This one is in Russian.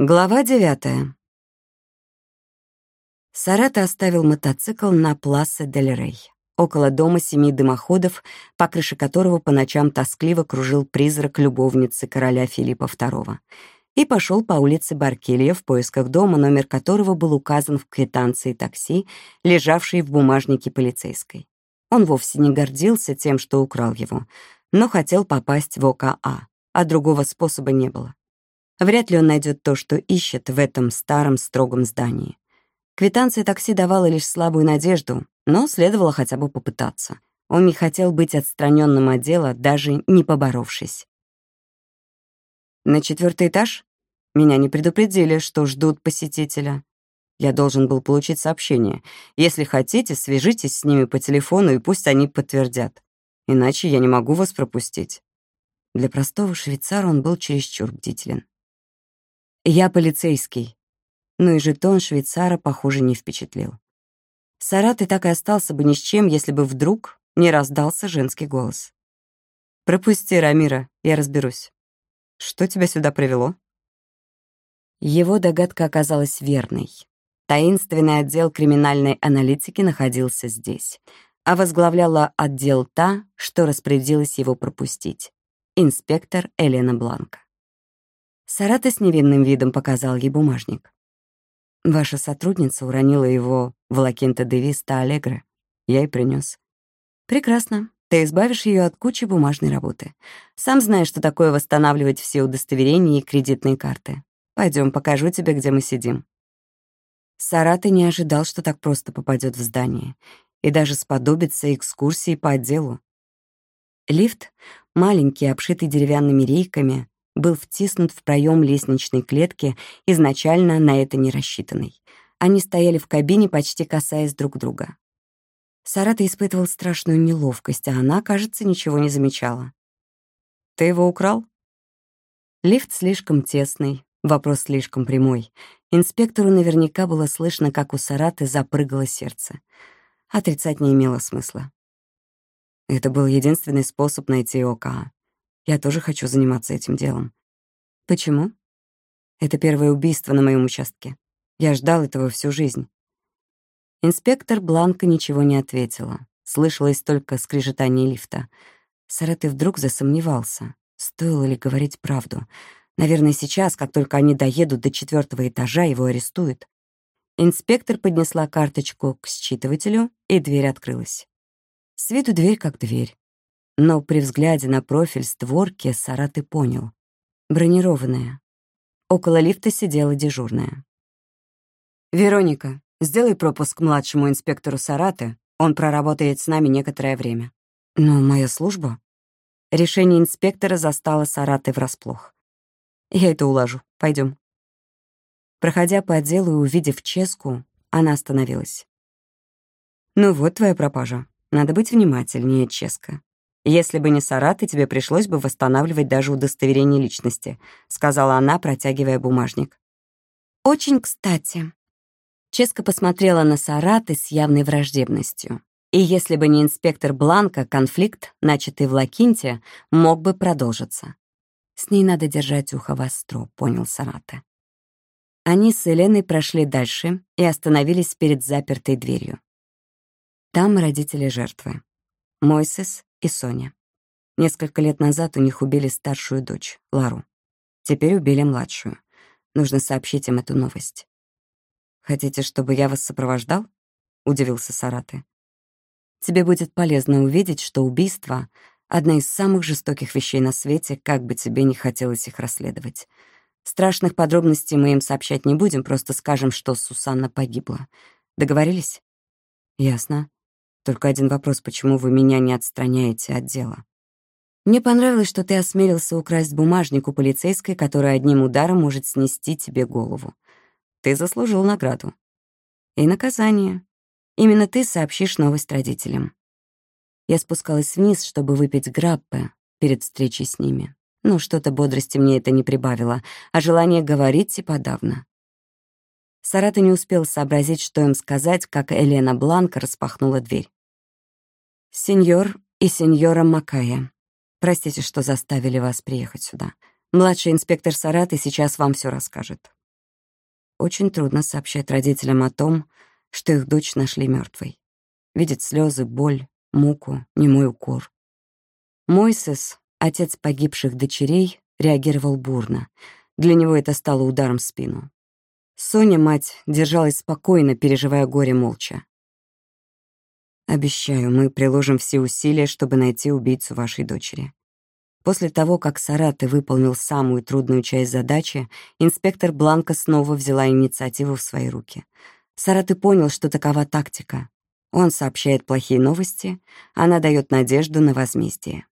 Глава девятая. Сарата оставил мотоцикл на Плассе Дель Рей, около дома семи дымоходов, по крыше которого по ночам тоскливо кружил призрак любовницы короля Филиппа II, и пошел по улице Баркелья в поисках дома, номер которого был указан в квитанции такси, лежавшей в бумажнике полицейской. Он вовсе не гордился тем, что украл его, но хотел попасть в ОКА, а другого способа не было. Вряд ли он найдет то, что ищет в этом старом строгом здании. Квитанция такси давала лишь слабую надежду, но следовало хотя бы попытаться. Он не хотел быть отстраненным от дела, даже не поборовшись. На четвертый этаж? Меня не предупредили, что ждут посетителя. Я должен был получить сообщение. Если хотите, свяжитесь с ними по телефону, и пусть они подтвердят. Иначе я не могу вас пропустить. Для простого швейцара он был чересчур бдителен. «Я полицейский». Но и жетон швейцара, похоже, не впечатлил. Сарат и так и остался бы ни с чем, если бы вдруг не раздался женский голос. «Пропусти, Рамира, я разберусь. Что тебя сюда привело?» Его догадка оказалась верной. Таинственный отдел криминальной аналитики находился здесь, а возглавляла отдел та, что распорядилась его пропустить — инспектор Элена Бланка. Сарата с невинным видом показал ей бумажник. «Ваша сотрудница уронила его в Лакинта де Виста Аллегре. Я и принес. «Прекрасно. Ты избавишь ее от кучи бумажной работы. Сам знаешь, что такое восстанавливать все удостоверения и кредитные карты. Пойдем, покажу тебе, где мы сидим». Сараты не ожидал, что так просто попадет в здание и даже сподобится экскурсии по отделу. Лифт, маленький, обшитый деревянными рейками, был втиснут в проем лестничной клетки, изначально на это не рассчитанной. Они стояли в кабине, почти касаясь друг друга. Сарата испытывал страшную неловкость, а она, кажется, ничего не замечала. «Ты его украл?» Лифт слишком тесный, вопрос слишком прямой. Инспектору наверняка было слышно, как у Сараты запрыгало сердце. Отрицать не имело смысла. Это был единственный способ найти ОКА. Я тоже хочу заниматься этим делом. Почему? Это первое убийство на моем участке. Я ждал этого всю жизнь. Инспектор Бланка ничего не ответила. Слышалось только скрежетание лифта. Сареты вдруг засомневался, стоило ли говорить правду. Наверное, сейчас, как только они доедут до четвертого этажа, его арестуют. Инспектор поднесла карточку к считывателю, и дверь открылась. С виду дверь как дверь. Но при взгляде на профиль створки Сараты понял. Бронированная. Около лифта сидела дежурная. «Вероника, сделай пропуск младшему инспектору Сараты. Он проработает с нами некоторое время». «Но моя служба?» Решение инспектора застало Сараты врасплох. «Я это улажу. Пойдем. Проходя по отделу и увидев Ческу, она остановилась. «Ну вот твоя пропажа. Надо быть внимательнее, Ческа. «Если бы не Сараты, тебе пришлось бы восстанавливать даже удостоверение личности», сказала она, протягивая бумажник. «Очень кстати». Ческа посмотрела на Сараты с явной враждебностью. И если бы не инспектор Бланка, конфликт, начатый в Лакинте, мог бы продолжиться. «С ней надо держать ухо востро», — понял Сарата. Они с Еленой прошли дальше и остановились перед запертой дверью. Там родители жертвы. Мойсес и Соня. Несколько лет назад у них убили старшую дочь, Лару. Теперь убили младшую. Нужно сообщить им эту новость. «Хотите, чтобы я вас сопровождал?» — удивился Сараты. «Тебе будет полезно увидеть, что убийство — одна из самых жестоких вещей на свете, как бы тебе не хотелось их расследовать. Страшных подробностей мы им сообщать не будем, просто скажем, что Сусанна погибла. Договорились?» «Ясно. Только один вопрос, почему вы меня не отстраняете от дела? Мне понравилось, что ты осмелился украсть бумажник у полицейской, которая одним ударом может снести тебе голову. Ты заслужил награду. И наказание. Именно ты сообщишь новость родителям. Я спускалась вниз, чтобы выпить граппе перед встречей с ними. Ну, что-то бодрости мне это не прибавило, а желание говорить и подавно. Сарата не успел сообразить, что им сказать, как Елена Бланка распахнула дверь. «Сеньор и сеньора Макая, простите, что заставили вас приехать сюда. Младший инспектор Сараты сейчас вам все расскажет. очень трудно сообщать родителям о том, что их дочь нашли мертвой. Видеть слезы, боль, муку, немой укор. Мойсес, отец погибших дочерей, реагировал бурно. Для него это стало ударом в спину. Соня, мать, держалась спокойно, переживая горе молча. «Обещаю, мы приложим все усилия, чтобы найти убийцу вашей дочери». После того, как Сараты выполнил самую трудную часть задачи, инспектор Бланка снова взяла инициативу в свои руки. Сараты понял, что такова тактика. Он сообщает плохие новости, она дает надежду на возмездие.